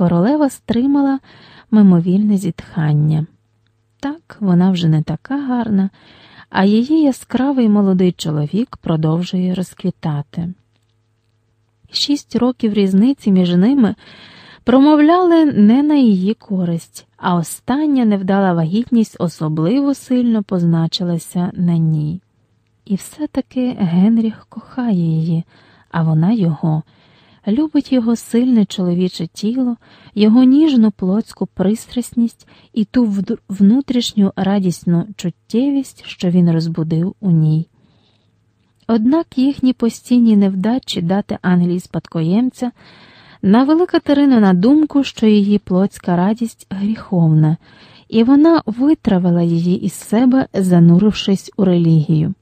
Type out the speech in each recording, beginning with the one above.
Королева стримала мимовільне зітхання. Так, вона вже не така гарна, а її яскравий молодий чоловік продовжує розквітати. Шість років різниці між ними промовляли не на її користь, а остання невдала вагітність особливо сильно позначилася на ній. І все-таки Генріх кохає її, а вона його, любить його сильне чоловіче тіло, його ніжну плотську пристрасність і ту внутрішню радісну чуттєвість, що він розбудив у ній. Однак їхні постійні невдачі дати Англії спадкоємця навели Катерину на думку, що її плотська радість гріховна, і вона витравила її із себе, занурившись у релігію.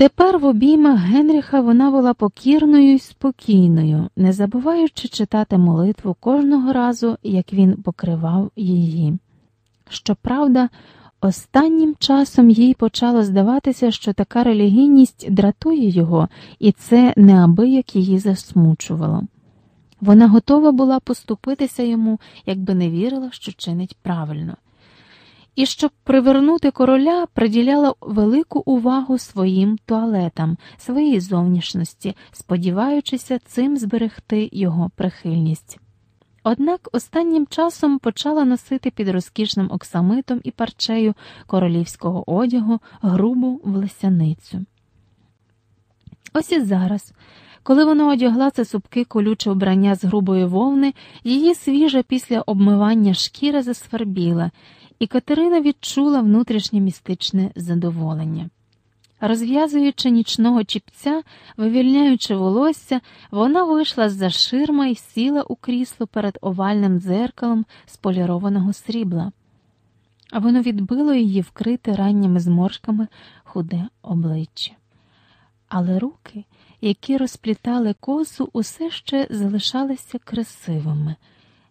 Тепер в обіймах Генріха вона була покірною і спокійною, не забуваючи читати молитву кожного разу, як він покривав її. Щоправда, останнім часом їй почало здаватися, що така релігійність дратує його, і це неабияк її засмучувало. Вона готова була поступитися йому, якби не вірила, що чинить правильно і щоб привернути короля, приділяла велику увагу своїм туалетам, своїй зовнішності, сподіваючися цим зберегти його прихильність. Однак останнім часом почала носити під розкішним оксамитом і парчею королівського одягу грубу влесяницю. Ось і зараз, коли вона одягла це супки колюче вбрання з грубої вовни, її свіжа після обмивання шкіра засвербіла, і Катерина відчула внутрішнє містичне задоволення. Розв'язуючи нічного чіпця, вивільняючи волосся, вона вийшла з за ширма і сіла у крісло перед овальним дзеркалом з полірованого срібла, а воно відбило її вкрите ранніми зморшками худе обличчя. Але руки, які розплітали косу, усе ще залишалися красивими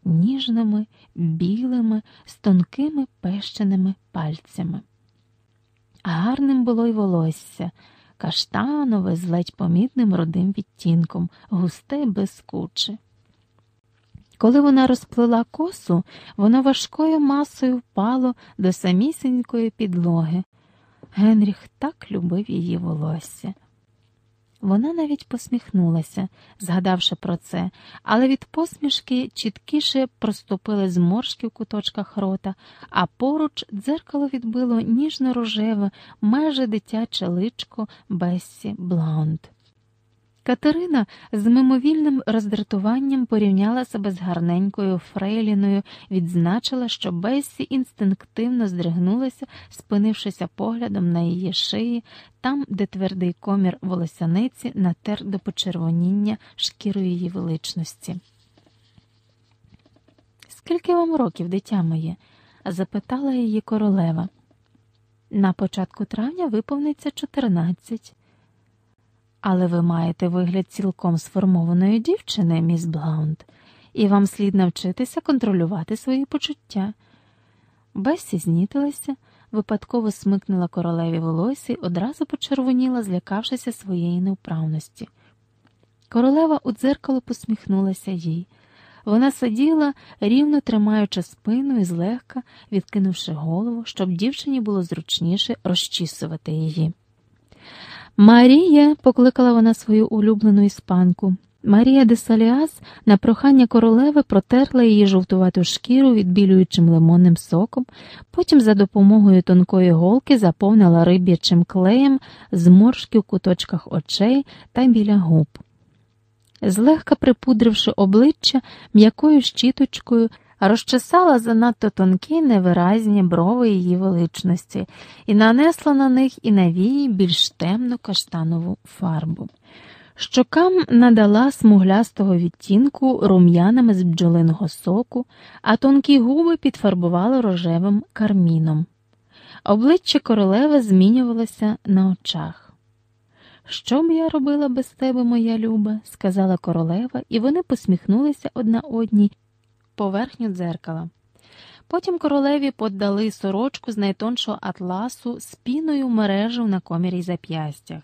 ніжними, білими, з тонкими пещеними пальцями. Гарним було й волосся, каштанове з ледь помітним родим відтінком, густе й блискуче. Коли вона розплила косу, воно важкою масою впало до самісінької підлоги. Генріх так любив її волосся. Вона навіть посміхнулася, згадавши про це, але від посмішки чіткіше проступили зморшки в куточках рота, а поруч дзеркало відбило ніжно рожеве, майже дитяче личко Бессі Блаунд. Катерина з мимовільним роздратуванням порівняла себе з гарненькою Фрейліною, відзначила, що Бессі інстинктивно здригнулася, спинившися поглядом на її шиї, там, де твердий комір волосяниці натер до почервоніння шкіру її величності. Скільки вам років, дитя моє? запитала її королева. На початку травня виповниться чотирнадцять. Але ви маєте вигляд цілком сформованої дівчини, міс Блаунд, і вам слід навчитися контролювати свої почуття. Бесі знітилася, випадково смикнула королеві волосся і одразу почервоніла, злякавшися своєї невправності. Королева у дзеркало посміхнулася їй. Вона сиділа, рівно тримаючи спину і злегка, відкинувши голову, щоб дівчині було зручніше розчісувати її. Марія, покликала вона свою улюблену іспанку. Марія де Саліас на прохання королеви протерла її жовтувату шкіру відбілюючим лимонним соком, потім за допомогою тонкої голки заповнила риб'ячим клеєм зморшки в куточках очей та біля губ. Злегка припудривши обличчя м'якою щіточкою, розчесала занадто тонкі невиразні брови її величності і нанесла на них і навії більш темну каштанову фарбу. Щокам надала смуглястого відтінку рум'янами з бджолиного соку, а тонкі губи підфарбували рожевим карміном. Обличчя королеви змінювалося на очах. Що б я робила без тебе, моя люба, сказала королева, і вони посміхнулися одна одній поверхню дзеркала. Потім королеві подали сорочку з найтоншого атласу з піною мережу на комірі зап'ястях.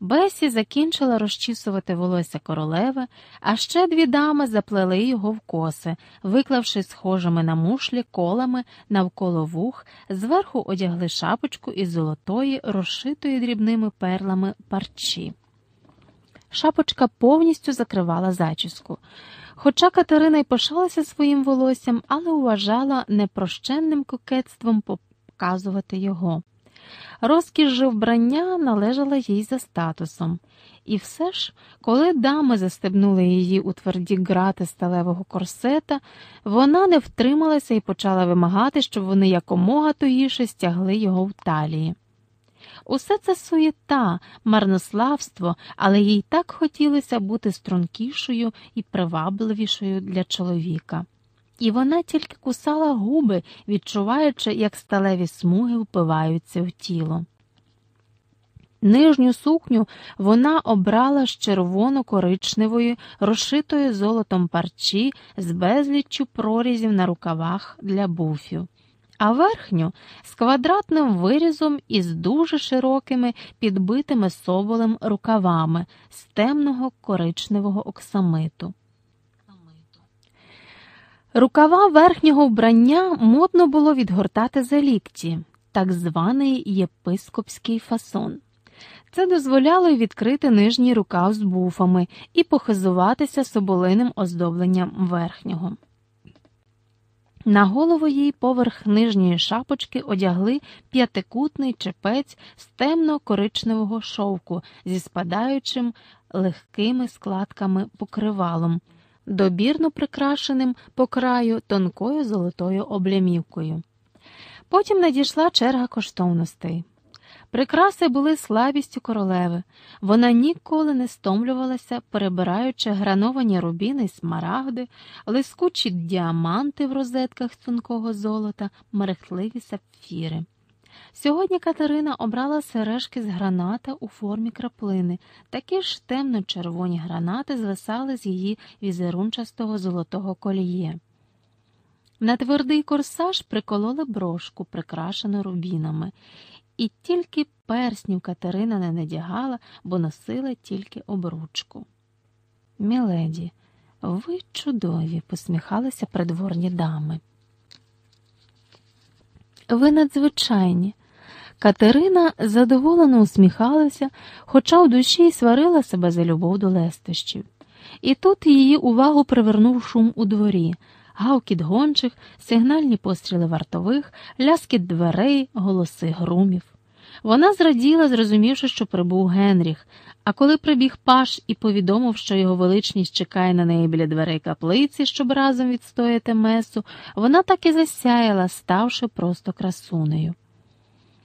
Бесі закінчила розчісувати волосся королеви, а ще дві дами заплели його в коси, виклавши схожими на мушлі колами навколо вух, зверху одягли шапочку із золотої, розшитої дрібними перлами парчі. Шапочка повністю закривала зачіску. Хоча Катерина й пишалася своїм волоссям, але вважала непрощенним кокетством показувати його. Розкіш же вбрання належала їй за статусом. І все ж, коли дами застебнули її у тверді грати сталевого корсета, вона не втрималася і почала вимагати, щоб вони якомога тугіше стягли його в талії. Усе це суєта, марнославство, але їй так хотілося бути стрункішою і привабливішою для чоловіка. І вона тільки кусала губи, відчуваючи, як сталеві смуги впиваються в тіло. Нижню сукню вона обрала з червоно-коричневої, розшитої золотом парчі з безліччю прорізів на рукавах для буфів а верхню з квадратним вирізом і з дуже широкими підбитими соболем рукавами з темного коричневого оксамиту. Рукава верхнього вбрання модно було відгортати за лікті, так званий єпископський фасон. Це дозволяло й відкрити нижній рукав з буфами і похизуватися соболиним оздобленням верхнього. На голову їй поверх нижньої шапочки одягли п'ятикутний чепець з темно-коричневого шовку зі спадаючим легкими складками покривалом, добірно прикрашеним по краю тонкою золотою облямівкою. Потім надійшла черга коштовностей. Прикраси були слабістю королеви. Вона ніколи не стомлювалася, перебираючи грановані рубіни й смарагди, лискучі діаманти в розетках тонкого золота, мерехтливі сапфіри. Сьогодні Катерина обрала сережки з граната у формі краплини, такі ж темно-червоні гранати звисали з її візерунчастого золотого коліє. На твердий корсаж прикололи брошку, прикрашену рубінами, і тільки перснів Катерина не надягала, бо носила тільки обручку. Міледі, ви чудові, посміхалися придворні дами. Ви надзвичайні. Катерина задоволено усміхалася, хоча у душі й сварила себе за любов до лестощів. І тут її увагу привернув шум у дворі, гавкіт гончих, сигнальні постріли вартових, ляскіт дверей, голоси грумів. Вона зраділа, зрозумівши, що прибув Генріх, а коли прибіг паш і повідомив, що його величність чекає на неї біля дверей каплиці, щоб разом відстояти месу, вона так і засяяла, ставши просто красунею.